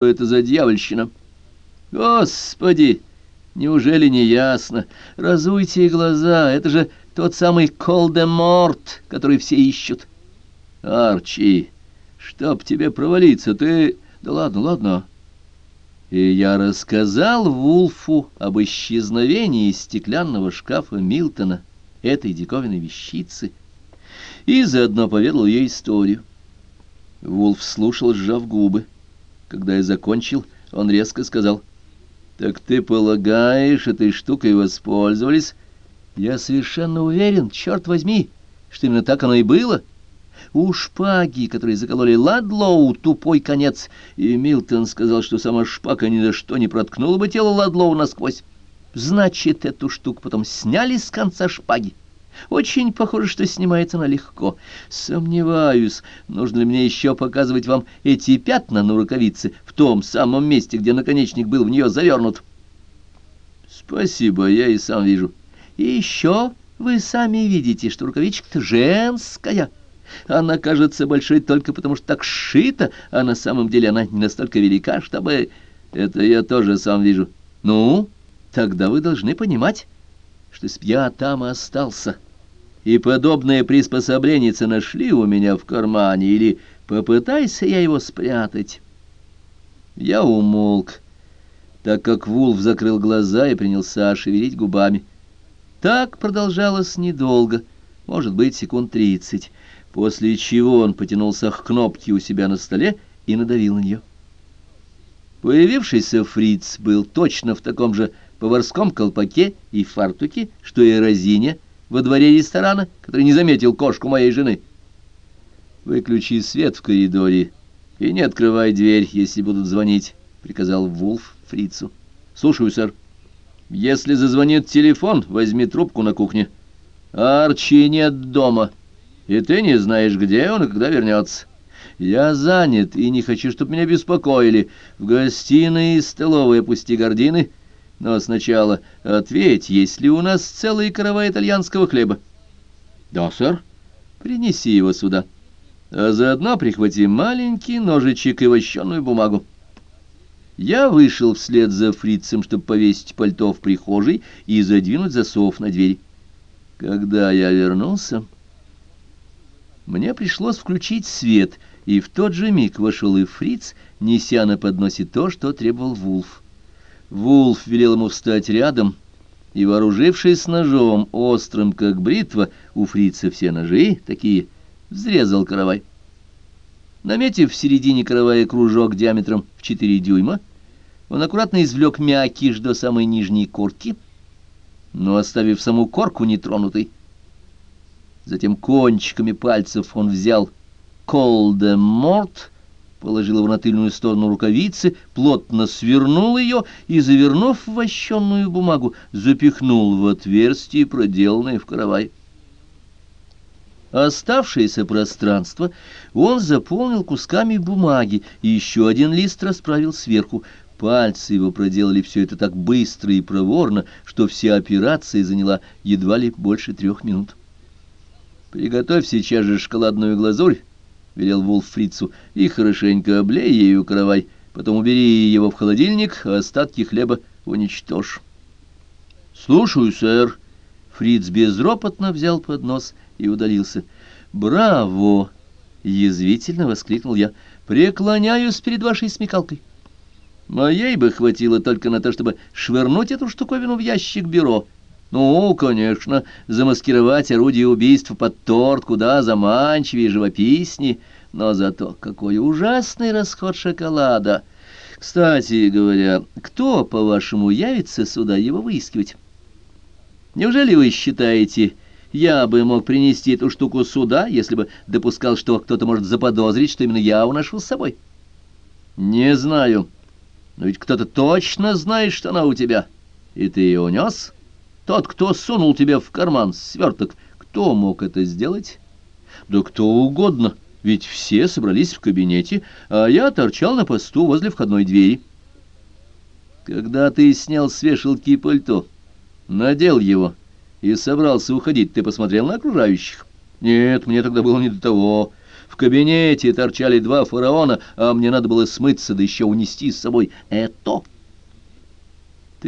это за дьявольщина. Господи, неужели не ясно? Разуйте глаза, это же тот самый Колдеморт, который все ищут. Арчи, чтоб тебе провалиться, ты... Да ладно, ладно. И я рассказал Вулфу об исчезновении стеклянного шкафа Милтона, этой диковинной вещицы, и заодно поведал ей историю. Вулф слушал, сжав губы. Когда я закончил, он резко сказал, «Так ты полагаешь, этой штукой воспользовались?» «Я совершенно уверен, черт возьми, что именно так оно и было». У шпаги, которые закололи Ладлоу, тупой конец, и Милтон сказал, что сама шпага ни за что не проткнула бы тело Ладлоу насквозь. Значит, эту штуку потом сняли с конца шпаги. Очень похоже, что снимается она легко. Сомневаюсь, нужно ли мне еще показывать вам эти пятна на рукавице в том самом месте, где наконечник был в нее завернут. Спасибо, я и сам вижу. И еще вы сами видите, что рукавичка-то женская. Она кажется большой только потому, что так сшита, а на самом деле она не настолько велика, чтобы... Это я тоже сам вижу. Ну, тогда вы должны понимать, что если я там остался и подобное приспособление нашли у меня в кармане, или попытайся я его спрятать. Я умолк, так как Вулф закрыл глаза и принялся шевелить губами. Так продолжалось недолго, может быть, секунд тридцать, после чего он потянулся к кнопке у себя на столе и надавил на нее. Появившийся фриц был точно в таком же поварском колпаке и фартуке, что и Розиня, во дворе ресторана, который не заметил кошку моей жены. «Выключи свет в коридоре и не открывай дверь, если будут звонить», — приказал Вулф фрицу. «Слушаю, сэр. Если зазвонит телефон, возьми трубку на кухне. Арчи нет дома, и ты не знаешь, где он и когда вернется. Я занят и не хочу, чтобы меня беспокоили. В гостиной и столовой опусти гардины» Но сначала ответь, есть ли у нас целый каравай итальянского хлеба? Да, сэр. Принеси его сюда. А заодно прихвати маленький ножичек и вощеную бумагу. Я вышел вслед за фрицем, чтобы повесить пальто в прихожей и задвинуть засов на дверь. Когда я вернулся, мне пришлось включить свет, и в тот же миг вошел и фриц, неся на подносе то, что требовал Вулф. Вулф велел ему встать рядом, и, вооружившись ножом, острым, как бритва, у фрица все ножи такие, взрезал каравай. Наметив в середине каравая кружок диаметром в 4 дюйма, он аккуратно извлек мякиш до самой нижней корки, но оставив саму корку нетронутой. Затем кончиками пальцев он взял колдеморт положил его на тыльную сторону рукавицы, плотно свернул ее и, завернув в вощенную бумагу, запихнул в отверстие, проделанное в каравай. Оставшееся пространство он заполнил кусками бумаги и еще один лист расправил сверху. Пальцы его проделали все это так быстро и проворно, что вся операция заняла едва ли больше трех минут. «Приготовь сейчас же шоколадную глазурь велел Вулф фрицу, — и хорошенько облей ею каравай, потом убери его в холодильник, а остатки хлеба уничтожь. — Слушаю, сэр. Фриц безропотно взял поднос и удалился. — Браво! — язвительно воскликнул я. — Преклоняюсь перед вашей смекалкой. Моей бы хватило только на то, чтобы швырнуть эту штуковину в ящик бюро. Ну, конечно, замаскировать орудие убийства под торт куда заманчивее и живописнее, но зато какой ужасный расход шоколада. Кстати говоря, кто, по-вашему, явится сюда его выискивать? Неужели вы считаете, я бы мог принести эту штуку сюда, если бы допускал, что кто-то может заподозрить, что именно я уношу с собой? Не знаю. Но ведь кто-то точно знает, что она у тебя. И ты ее унес? Тот, кто сунул тебе в карман сверток, кто мог это сделать? Да кто угодно, ведь все собрались в кабинете, а я торчал на посту возле входной двери. Когда ты снял с вешалки пальто, надел его и собрался уходить, ты посмотрел на окружающих? Нет, мне тогда было не до того. В кабинете торчали два фараона, а мне надо было смыться, да еще унести с собой это.